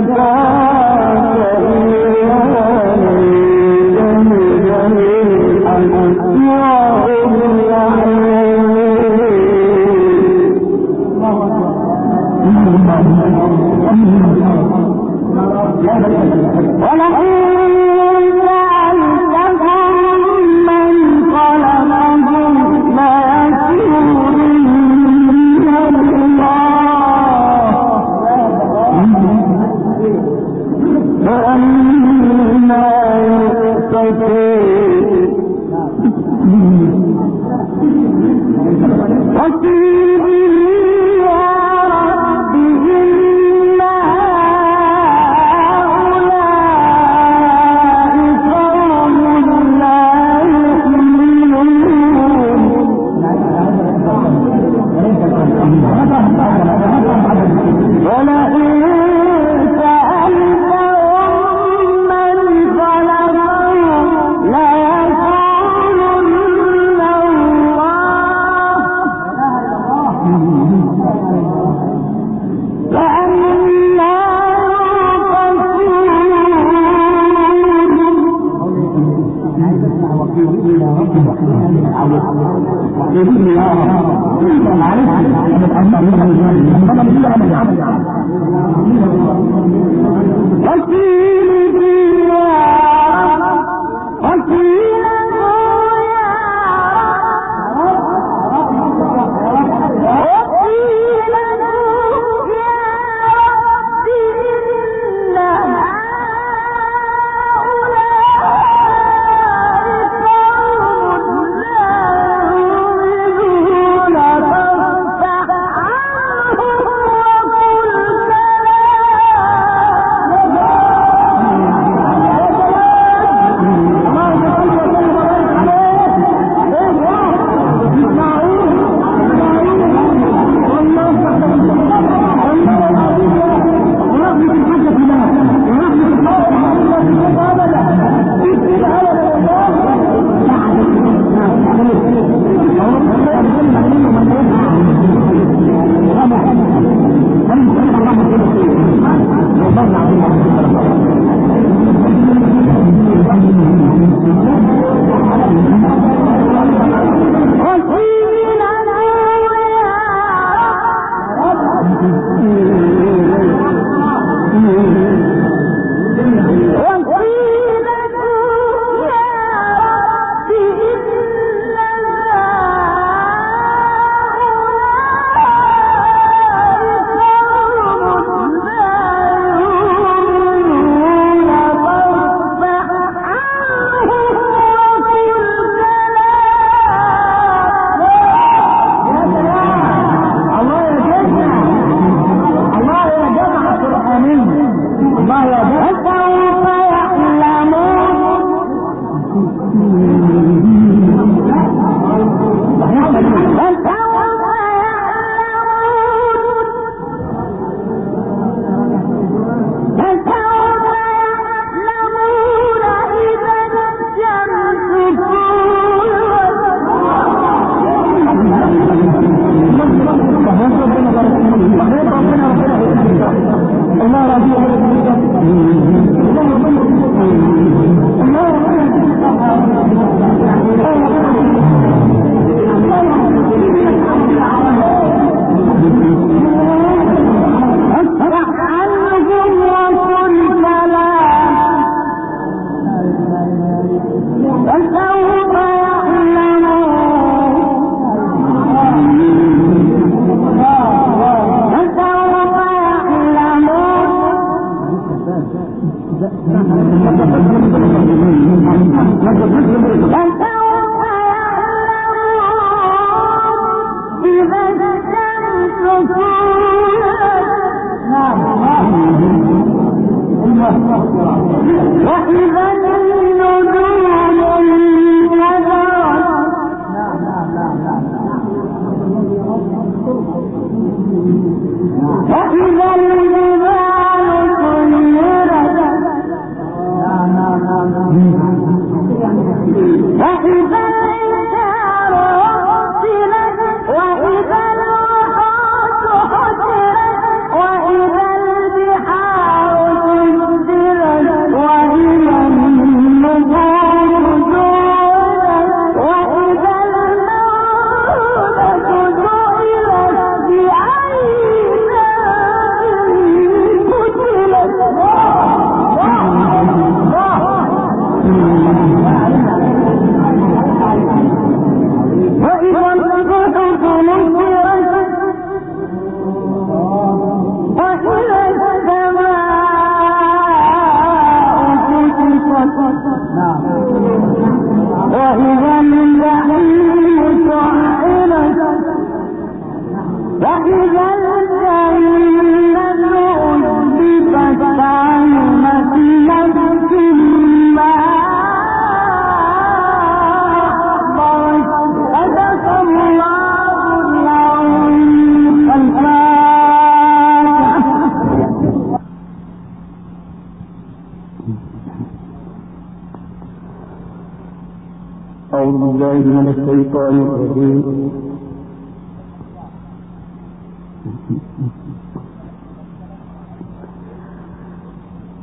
من الشيطان الرجيم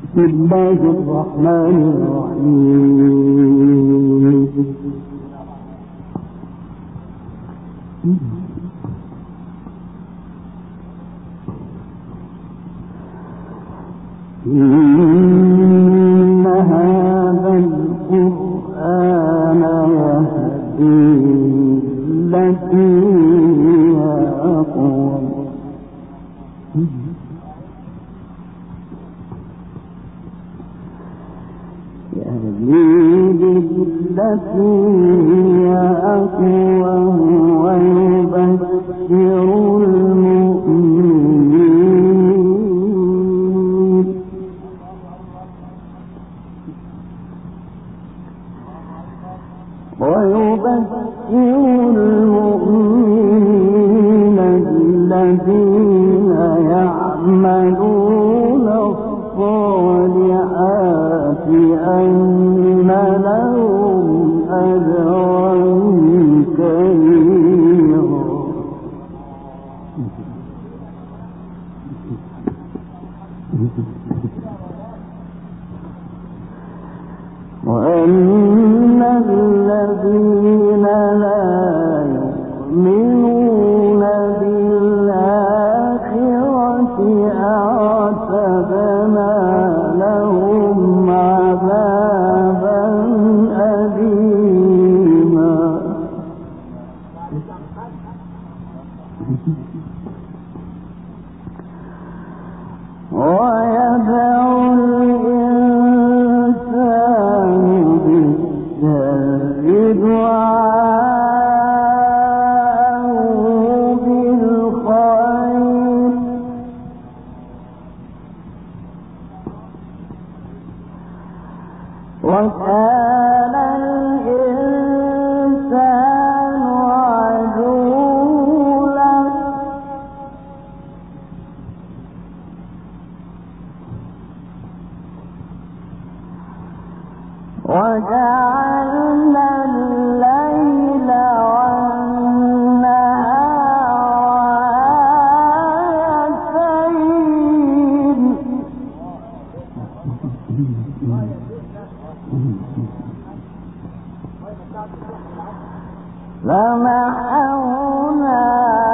بسم الله الرحمن الرحيم Mm-hmm. ويذهب فمحونا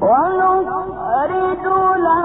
ولو أريد له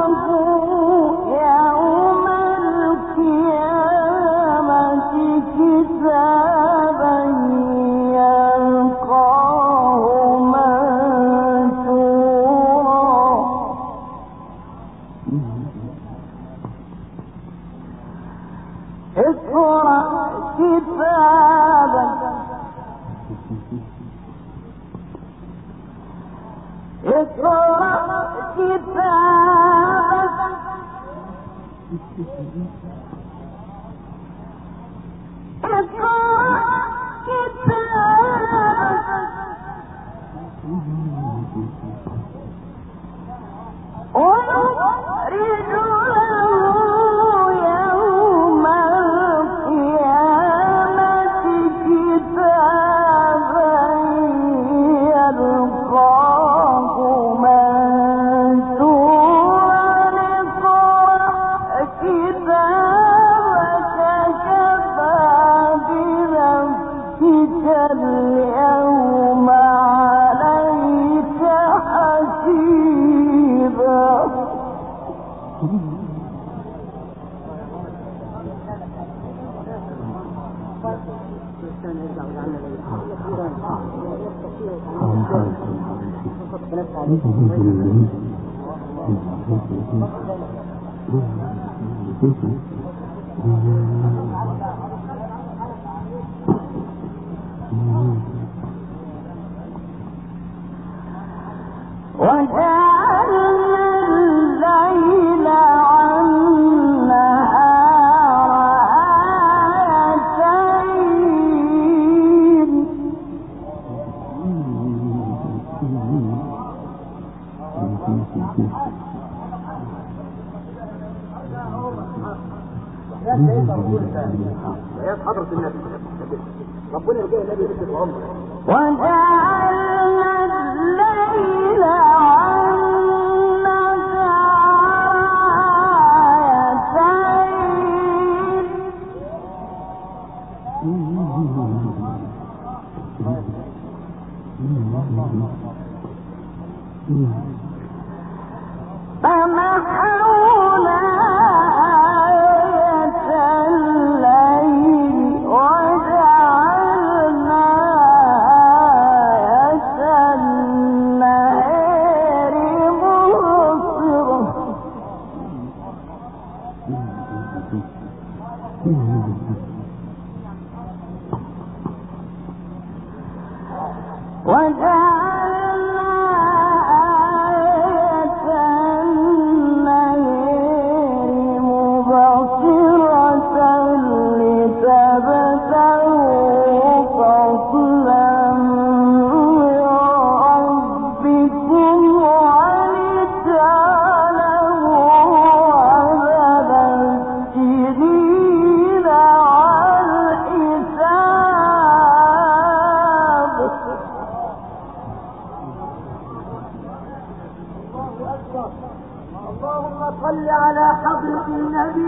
صلي على حضرة النبي.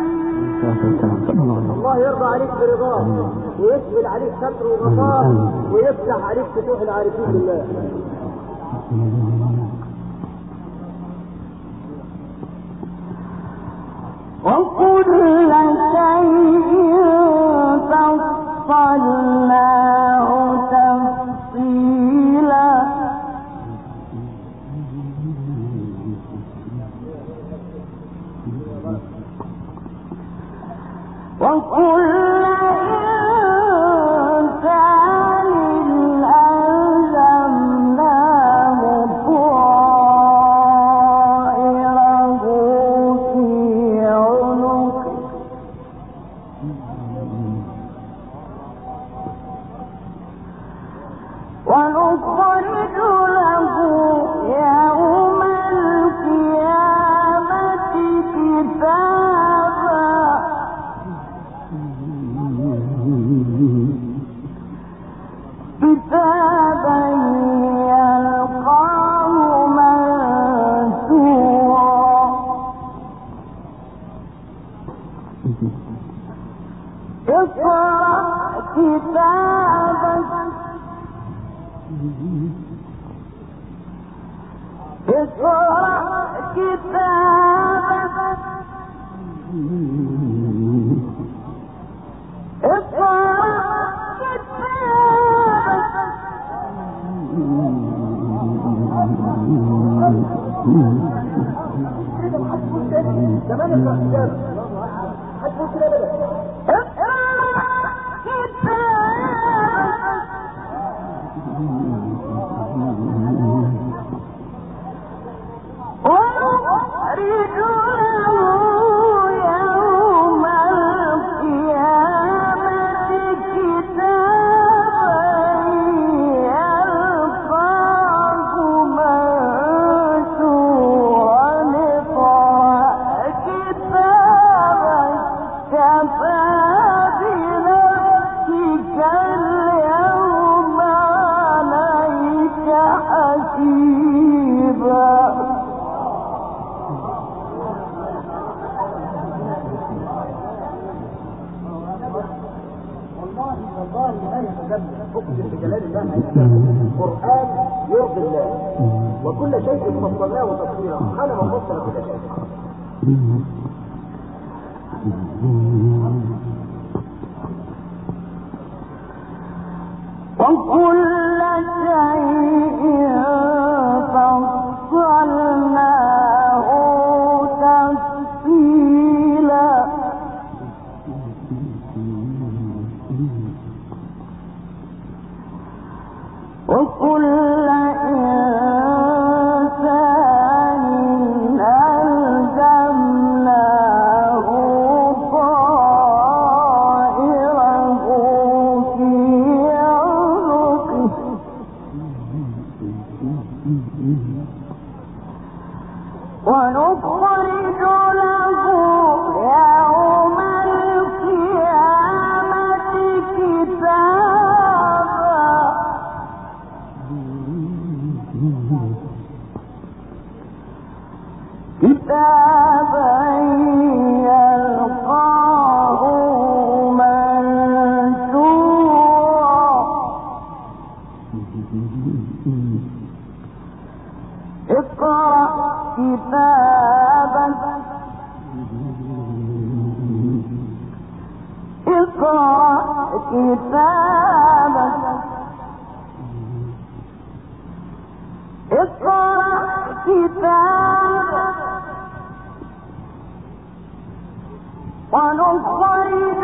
الله يرضى عليك برضاه ويسهل عليك ستر وغفار ويفتح عليك فتوح العارفين بالله. هذا الحق الثاني تمام الكتاب الشيطان لا يتجمل اقسم بجلال الله. ما قرآن يرضي الله. وكل شيء فصلناه وتفصيلا أنا من فصل كل شيء. وكل ونخرج له كتابك اقرأ كتابك ونخرج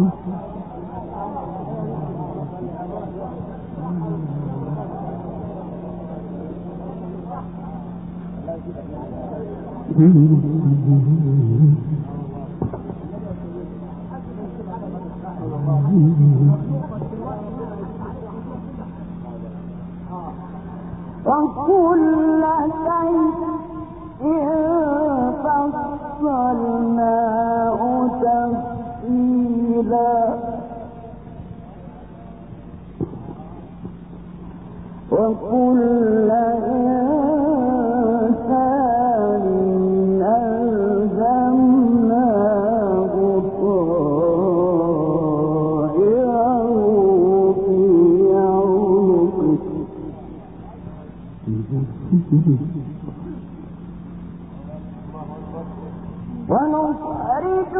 اقرأ كتابك اقرأ كتابك ونخرج له يوم القيامة كتابا يلقاه منشورا اقرأ كتابك كفى بنفسك اليوم عليك حسيبا وكل شيء فصلناه تفصيلا وكل إنسان ألزمناه طائره في عنقه ونخرج